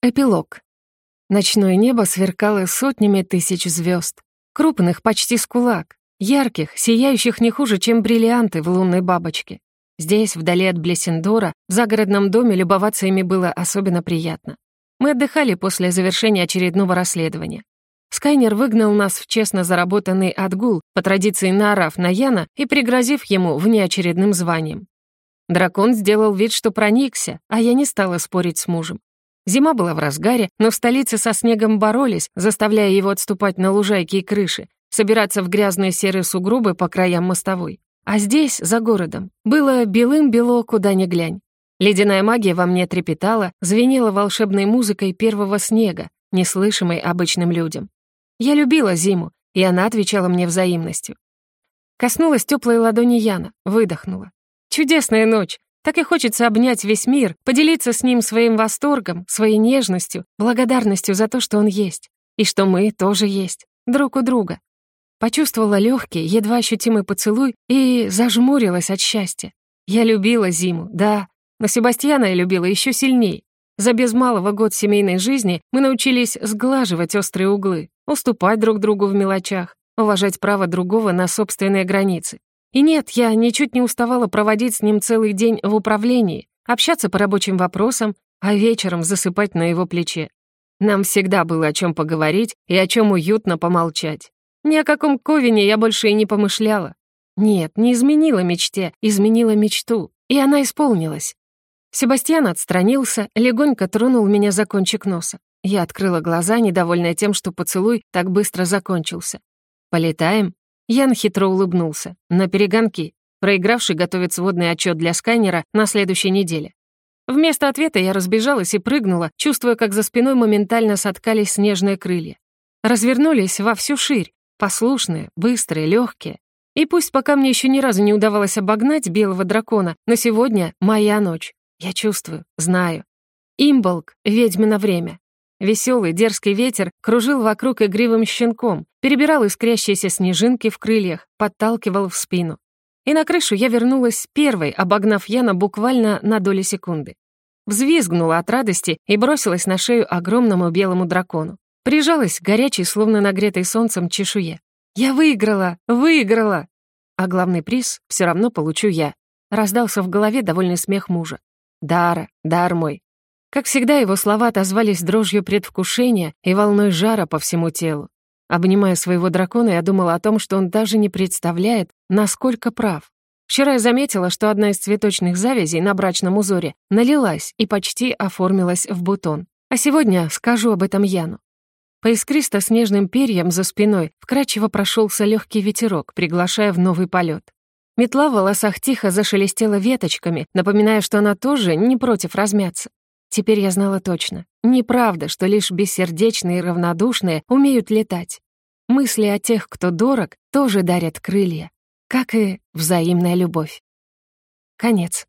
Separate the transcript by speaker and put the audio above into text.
Speaker 1: Эпилог. Ночное небо сверкало сотнями тысяч звезд, крупных почти с кулак, ярких, сияющих не хуже, чем бриллианты в лунной бабочке. Здесь, вдали от Блессендора, в загородном доме любоваться ими было особенно приятно. Мы отдыхали после завершения очередного расследования. Скайнер выгнал нас в честно заработанный отгул, по традиции наорав на Яна и пригрозив ему внеочередным званием. Дракон сделал вид, что проникся, а я не стала спорить с мужем. Зима была в разгаре, но в столице со снегом боролись, заставляя его отступать на лужайки и крыши, собираться в грязные серые сугробы по краям мостовой. А здесь, за городом, было белым-бело, куда ни глянь. Ледяная магия во мне трепетала, звенела волшебной музыкой первого снега, неслышимой обычным людям. Я любила зиму, и она отвечала мне взаимностью. Коснулась теплой ладони Яна, выдохнула. Чудесная ночь, так и хочется обнять весь мир, поделиться с ним своим восторгом, своей нежностью, благодарностью за то, что он есть. И что мы тоже есть, друг у друга. Почувствовала легкий, едва ощутимый поцелуй и зажмурилась от счастья. Я любила зиму, да, но Себастьяна я любила еще сильнее. За без малого год семейной жизни мы научились сглаживать острые углы, уступать друг другу в мелочах, уважать право другого на собственные границы. И нет, я ничуть не уставала проводить с ним целый день в управлении, общаться по рабочим вопросам, а вечером засыпать на его плече. Нам всегда было о чем поговорить и о чем уютно помолчать. Ни о каком Ковине я больше и не помышляла. Нет, не изменила мечте, изменила мечту, и она исполнилась. Себастьян отстранился, легонько тронул меня за кончик носа. Я открыла глаза, недовольная тем, что поцелуй так быстро закончился. «Полетаем?» Ян хитро улыбнулся. На перегонки. Проигравший готовит сводный отчет для сканера на следующей неделе. Вместо ответа я разбежалась и прыгнула, чувствуя, как за спиной моментально соткались снежные крылья. Развернулись во всю ширь, послушные, быстрые, легкие. И пусть пока мне еще ни разу не удавалось обогнать белого дракона, но сегодня моя ночь. Я чувствую, знаю. Имболк, ведьмино время. Веселый, дерзкий ветер кружил вокруг игривым щенком, перебирал искрящиеся снежинки в крыльях, подталкивал в спину. И на крышу я вернулась первой, обогнав Яна буквально на доли секунды. Взвизгнула от радости и бросилась на шею огромному белому дракону. Прижалась к горячей, словно нагретой солнцем, чешуе. «Я выиграла! Выиграла!» А главный приз все равно получу я. Раздался в голове довольный смех мужа. «Дара, дар мой, как всегда, его слова отозвались дрожью предвкушения и волной жара по всему телу. Обнимая своего дракона, я думала о том, что он даже не представляет, насколько прав. Вчера я заметила, что одна из цветочных завязей на брачном узоре налилась и почти оформилась в бутон. А сегодня скажу об этом Яну. По искристо-снежным перьям за спиной вкрадчиво прошелся легкий ветерок, приглашая в новый полет. Метла в волосах тихо зашелестела веточками, напоминая, что она тоже не против размяться. Теперь я знала точно. Неправда, что лишь бессердечные и равнодушные умеют летать. Мысли о тех, кто дорог, тоже дарят крылья, как и взаимная любовь. Конец.